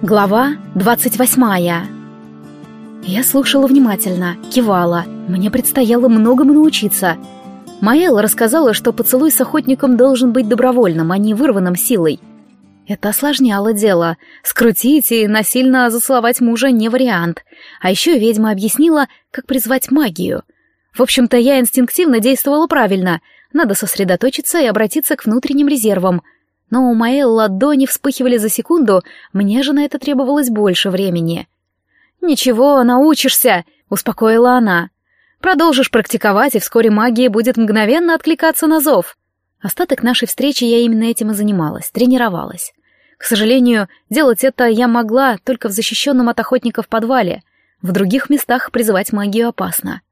Глава двадцать восьмая. Я слушала внимательно, кивала. Мне предстояло многому научиться. Маэл рассказала, что поцелуй с охотником должен быть добровольным, а не вырванным силой. Это осложняло дело. Скрутить и насильно зацеловать мужа не вариант. А еще ведьма объяснила, как призвать магию. В общем-то, я инстинктивно действовала правильно. Надо сосредоточиться и обратиться к внутренним резервам. Но у моей ладони вспыхивали за секунду, мне же на это требовалось больше времени. «Ничего, научишься», — успокоила она. «Продолжишь практиковать, и вскоре магия будет мгновенно откликаться на зов». Остаток нашей встречи я именно этим и занималась, тренировалась. К сожалению, делать это я могла только в защищенном от охотников подвале. В других местах призывать магию опасно.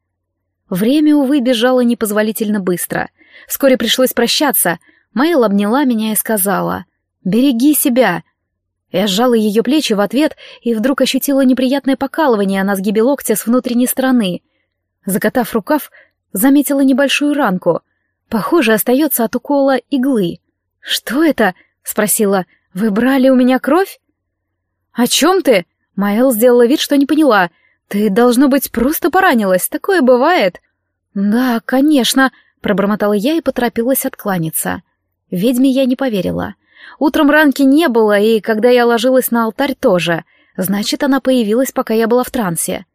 Время, увы, бежало непозволительно быстро. Вскоре пришлось прощаться. Мэйл обняла меня и сказала «Береги себя». Я сжала ее плечи в ответ и вдруг ощутила неприятное покалывание на сгибе локтя с внутренней стороны. Закатав рукав, заметила небольшую ранку. Похоже, остается от укола иглы. «Что это?» — спросила. «Вы брали у меня кровь?» «О чем ты?» Маэл сделала вид, что не поняла. «Ты, должно быть, просто поранилась. Такое бывает». «Да, конечно», — пробормотала я и поторопилась откланяться. Ведьме я не поверила. Утром ранки не было, и когда я ложилась на алтарь тоже. Значит, она появилась, пока я была в трансе.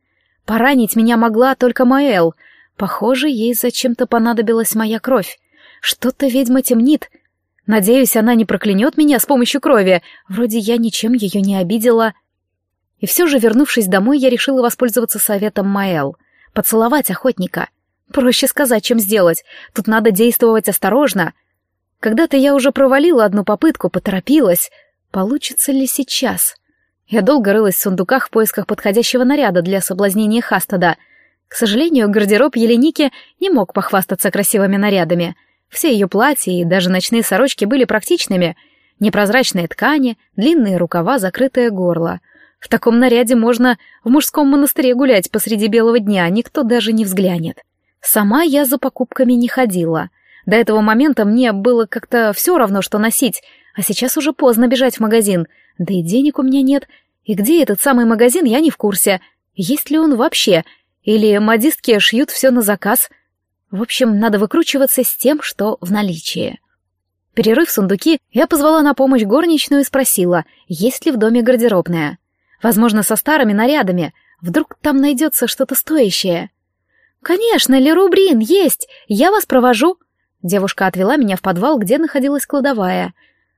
Поранить меня могла только Маэл. Похоже, ей зачем-то понадобилась моя кровь. Что-то ведьма темнит, Надеюсь, она не проклянет меня с помощью крови. Вроде я ничем ее не обидела. И все же, вернувшись домой, я решила воспользоваться советом Маэл. Поцеловать охотника. Проще сказать, чем сделать. Тут надо действовать осторожно. Когда-то я уже провалила одну попытку, поторопилась. Получится ли сейчас? Я долго рылась в сундуках в поисках подходящего наряда для соблазнения Хастада. К сожалению, гардероб Еленики не мог похвастаться красивыми нарядами — все ее платья и даже ночные сорочки были практичными. Непрозрачные ткани, длинные рукава, закрытое горло. В таком наряде можно в мужском монастыре гулять посреди белого дня, никто даже не взглянет. Сама я за покупками не ходила. До этого момента мне было как-то все равно, что носить, а сейчас уже поздно бежать в магазин, да и денег у меня нет. И где этот самый магазин, я не в курсе. Есть ли он вообще? Или модистки шьют все на заказ — в общем, надо выкручиваться с тем, что в наличии. Перерыв сундуки, я позвала на помощь горничную и спросила, есть ли в доме гардеробная. Возможно, со старыми нарядами. Вдруг там найдется что-то стоящее. «Конечно, Лерубрин, есть! Я вас провожу!» Девушка отвела меня в подвал, где находилась кладовая.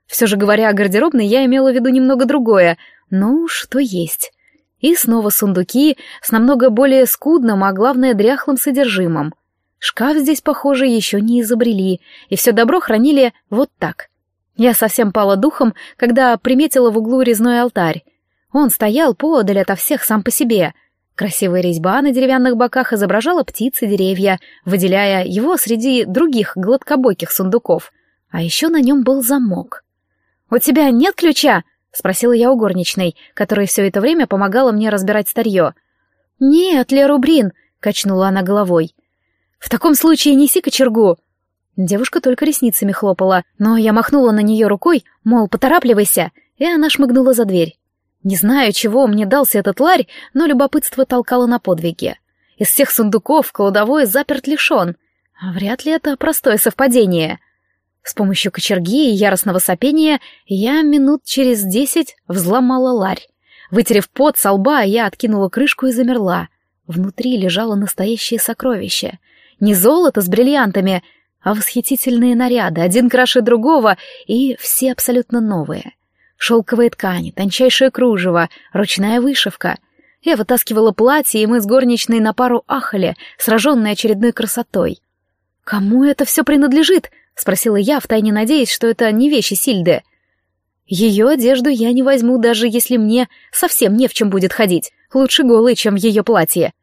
Все же, говоря о гардеробной, я имела в виду немного другое. Ну, что есть. И снова сундуки с намного более скудным, а главное, дряхлым содержимым. Шкаф здесь, похоже, еще не изобрели, и все добро хранили вот так. Я совсем пала духом, когда приметила в углу резной алтарь. Он стоял поодаль ото всех сам по себе. Красивая резьба на деревянных боках изображала птицы, деревья, выделяя его среди других гладкобоких сундуков. А еще на нем был замок. «У тебя нет ключа?» — спросила я у горничной, которая все это время помогала мне разбирать старье. «Нет, Лерубрин», — качнула она головой. «В таком случае неси кочергу!» Девушка только ресницами хлопала, но я махнула на нее рукой, мол, поторапливайся, и она шмыгнула за дверь. Не знаю, чего мне дался этот ларь, но любопытство толкало на подвиги. Из всех сундуков кладовой заперт лишен. Вряд ли это простое совпадение. С помощью кочерги и яростного сопения я минут через десять взломала ларь. Вытерев пот со лба, я откинула крышку и замерла. Внутри лежало настоящее сокровище — не золото с бриллиантами, а восхитительные наряды, один краше другого, и все абсолютно новые. Шелковые ткани, тончайшее кружево, ручная вышивка. Я вытаскивала платье, и мы с горничной на пару ахали, сраженные очередной красотой. «Кому это все принадлежит?» — спросила я, втайне надеясь, что это не вещи Сильды. Ее одежду я не возьму, даже если мне совсем не в чем будет ходить. Лучше голой, чем ее платье.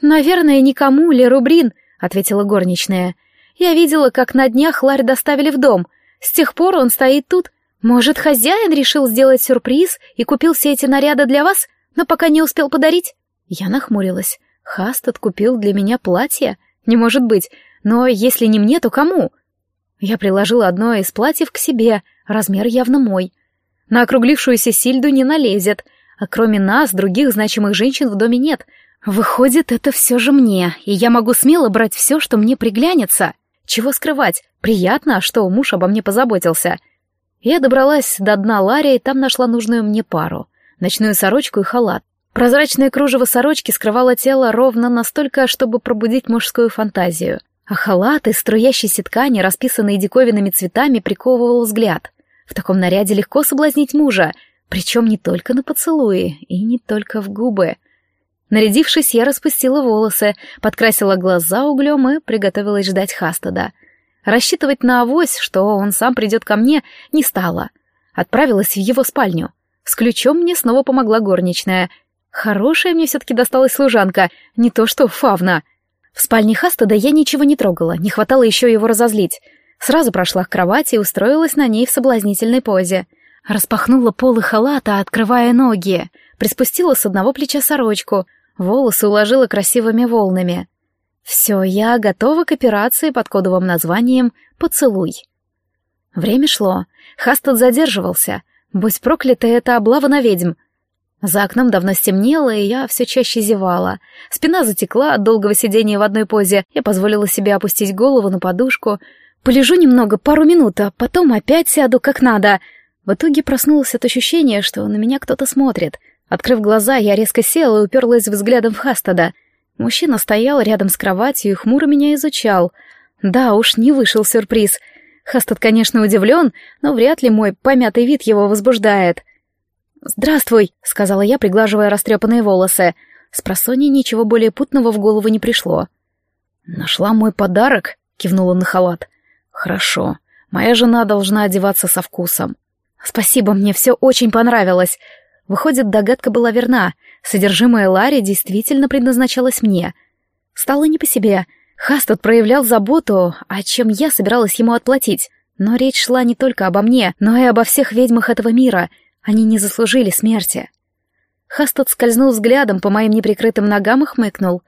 «Наверное, никому, Лерубрин», ответила горничная. «Я видела, как на днях Ларь доставили в дом. С тех пор он стоит тут. Может, хозяин решил сделать сюрприз и купил все эти наряды для вас, но пока не успел подарить?» Я нахмурилась. Хастад купил для меня платье? Не может быть. Но если не мне, то кому? Я приложила одно из платьев к себе, размер явно мой. На округлившуюся Сильду не налезет, а кроме нас других значимых женщин в доме нет. Выходит, это все же мне, и я могу смело брать все, что мне приглянется. Чего скрывать? Приятно, что муж обо мне позаботился. Я добралась до дна Ларри и там нашла нужную мне пару. Ночную сорочку и халат. Прозрачное кружево сорочки скрывало тело ровно настолько, чтобы пробудить мужскую фантазию. А халат из струящейся ткани, расписанный диковинными цветами, приковывал взгляд. В таком наряде легко соблазнить мужа, причем не только на поцелуи и не только в губы. Нарядившись, я распустила волосы, подкрасила глаза углем и приготовилась ждать Хастада. Рассчитывать на авось, что он сам придет ко мне, не стала. Отправилась в его спальню. С ключом мне снова помогла горничная. Хорошая мне все-таки досталась служанка, не то что Фавна. В спальне Хастада я ничего не трогала, не хватало еще его разозлить. Сразу прошла к кровати и устроилась на ней в соблазнительной позе. Распахнула полы халата, открывая ноги, приспустила с одного плеча сорочку, волосы уложила красивыми волнами. Все, я готова к операции под кодовым названием «Поцелуй». Время шло. Хастад задерживался. Будь проклята эта облава на ведьм. За окном давно стемнело, и я все чаще зевала. Спина затекла от долгого сидения в одной позе. Я позволила себе опустить голову на подушку. Полежу немного, пару минут, а потом опять сяду как надо. В итоге проснулась от ощущения, что на меня кто-то смотрит. Открыв глаза, я резко села и уперлась взглядом в Хастада. Мужчина стоял рядом с кроватью и хмуро меня изучал. Да уж, не вышел сюрприз. Хастад, конечно, удивлен, но вряд ли мой помятый вид его возбуждает. «Здравствуй», — сказала я, приглаживая растрепанные волосы. С просонья ничего более путного в голову не пришло. «Нашла мой подарок?» — кивнула на халат. «Хорошо. Моя жена должна одеваться со вкусом». «Спасибо, мне все очень понравилось. Выходит, догадка была верна. Содержимое Ларри действительно предназначалось мне. Стало не по себе. Хастад проявлял заботу, а чем я собиралась ему отплатить. Но речь шла не только обо мне, но и обо всех ведьмах этого мира — они не заслужили смерти. Хастад скользнул взглядом по моим неприкрытым ногам и хмыкнул.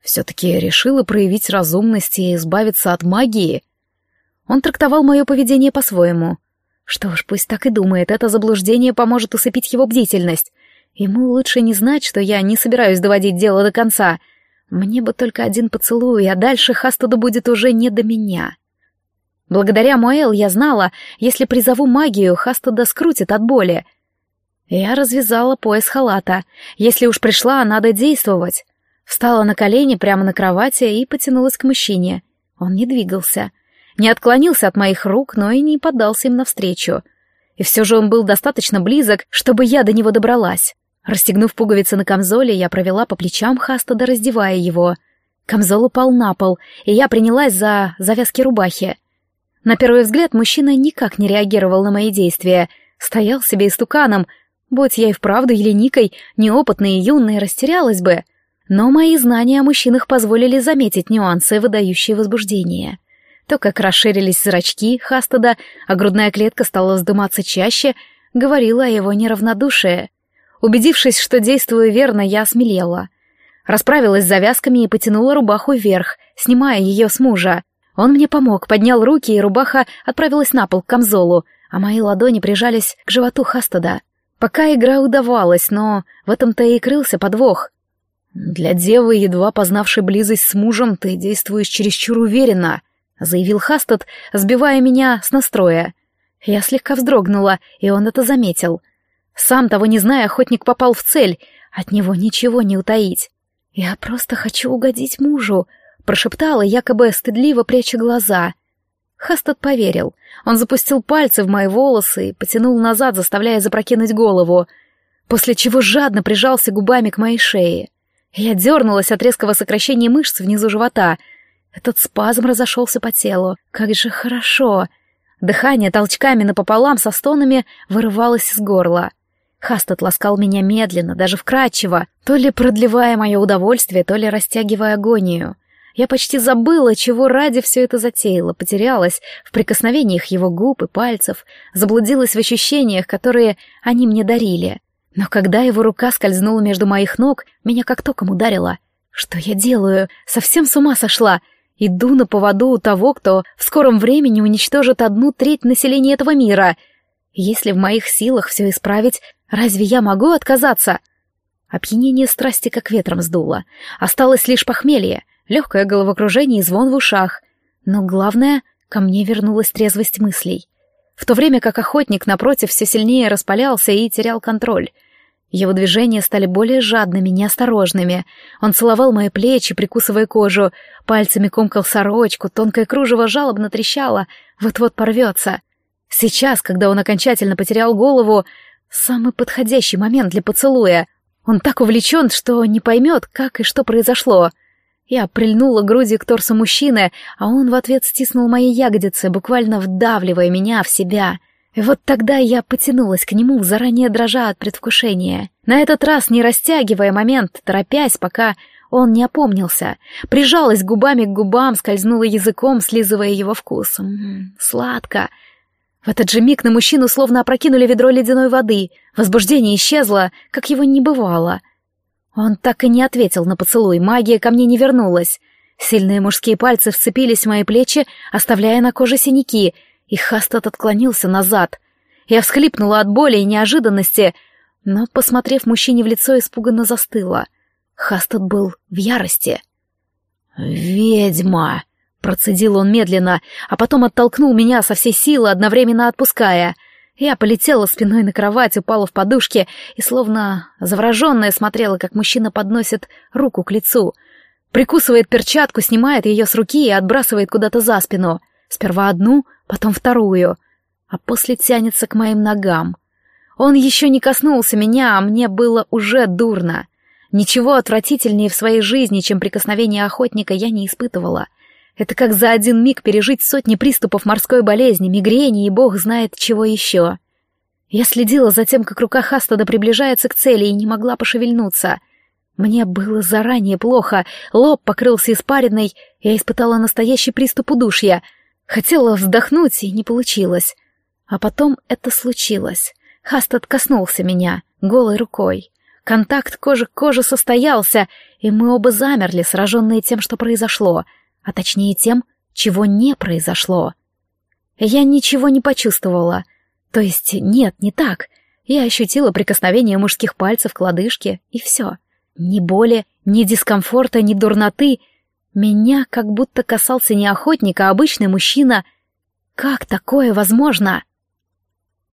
Все-таки решила проявить разумность и избавиться от магии. Он трактовал мое поведение по-своему. Что ж, пусть так и думает, это заблуждение поможет усыпить его бдительность. Ему лучше не знать, что я не собираюсь доводить дело до конца. Мне бы только один поцелуй, а дальше Хастаду будет уже не до меня. Благодаря Моэл я знала, если призову магию, Хастада скрутит от боли. Я развязала пояс халата. Если уж пришла, надо действовать. Встала на колени прямо на кровати и потянулась к мужчине. Он не двигался. Не отклонился от моих рук, но и не поддался им навстречу. И все же он был достаточно близок, чтобы я до него добралась. Расстегнув пуговицы на камзоле, я провела по плечам Хастада, раздевая его. Камзол упал на пол, и я принялась за завязки рубахи. На первый взгляд мужчина никак не реагировал на мои действия, стоял себе истуканом. Будь я и вправду Еленикой, неопытной и юной, растерялась бы. Но мои знания о мужчинах позволили заметить нюансы, выдающие возбуждение. То, как расширились зрачки Хастада, а грудная клетка стала вздыматься чаще, говорила о его неравнодушии. Убедившись, что действую верно, я осмелела. Расправилась с завязками и потянула рубаху вверх, снимая ее с мужа. Он мне помог, поднял руки, и рубаха отправилась на пол к камзолу, а мои ладони прижались к животу Хастада. Пока игра удавалась, но в этом-то и крылся подвох. «Для девы, едва познавшей близость с мужем, ты действуешь чересчур уверенно», — заявил Хастад, сбивая меня с настроя. Я слегка вздрогнула, и он это заметил. Сам того не зная, охотник попал в цель, от него ничего не утаить. «Я просто хочу угодить мужу», прошептала, якобы стыдливо пряча глаза. Хастад поверил. Он запустил пальцы в мои волосы и потянул назад, заставляя запрокинуть голову, после чего жадно прижался губами к моей шее. Я дернулась от резкого сокращения мышц внизу живота. Этот спазм разошелся по телу. Как же хорошо! Дыхание толчками напополам со стонами вырывалось из горла. Хастад ласкал меня медленно, даже вкрадчиво, то ли продлевая мое удовольствие, то ли растягивая агонию. Я почти забыла, чего ради все это затеяла, потерялась в прикосновениях его губ и пальцев, заблудилась в ощущениях, которые они мне дарили. Но когда его рука скользнула между моих ног, меня как током ударило. Что я делаю? Совсем с ума сошла. Иду на поводу у того, кто в скором времени уничтожит одну треть населения этого мира. Если в моих силах все исправить, разве я могу отказаться? Опьянение страсти как ветром сдуло. Осталось лишь похмелье, легкое головокружение и звон в ушах. Но главное, ко мне вернулась трезвость мыслей. В то время как охотник, напротив, все сильнее распалялся и терял контроль. Его движения стали более жадными, неосторожными. Он целовал мои плечи, прикусывая кожу, пальцами комкал сорочку, тонкое кружево жалобно трещало, вот-вот порвется. Сейчас, когда он окончательно потерял голову, самый подходящий момент для поцелуя — он так увлечен, что не поймет, как и что произошло. Я прильнула грудью к торсу мужчины, а он в ответ стиснул мои ягодицы, буквально вдавливая меня в себя. Вот тогда я потянулась к нему, заранее дрожа от предвкушения. На этот раз не растягивая момент, торопясь, пока он не опомнился. Прижалась губами к губам, скользнула языком, слизывая его вкус. М -м, сладко. В этот же миг на мужчину словно опрокинули ведро ледяной воды. Возбуждение исчезло, как его не бывало. Он так и не ответил на поцелуй, магия ко мне не вернулась. Сильные мужские пальцы вцепились в мои плечи, оставляя на коже синяки, и Хастад отклонился назад. Я всхлипнула от боли и неожиданности, но, посмотрев мужчине в лицо, испуганно застыла. Хастад был в ярости. «Ведьма!» Процедил он медленно, а потом оттолкнул меня со всей силы, одновременно отпуская. Я полетела спиной на кровать, упала в подушке и, словно завороженная, смотрела, как мужчина подносит руку к лицу. Прикусывает перчатку, снимает ее с руки и отбрасывает куда-то за спину. Сперва одну, потом вторую. А после тянется к моим ногам. Он еще не коснулся меня, а мне было уже дурно. Ничего отвратительнее в своей жизни, чем прикосновение охотника, я не испытывала — это как за один миг пережить сотни приступов морской болезни, мигрени и бог знает чего еще. Я следила за тем, как рука Хастада приближается к цели и не могла пошевельнуться. Мне было заранее плохо, лоб покрылся испариной, я испытала настоящий приступ удушья. Хотела вздохнуть, и не получилось. А потом это случилось. Хастад коснулся меня, голой рукой. Контакт кожи к коже состоялся, и мы оба замерли, сраженные тем, что произошло — а точнее тем, чего не произошло. Я ничего не почувствовала. То есть нет, не так. Я ощутила прикосновение мужских пальцев к лодыжке, и все. Ни боли, ни дискомфорта, ни дурноты. Меня как будто касался не охотник, а обычный мужчина. Как такое возможно?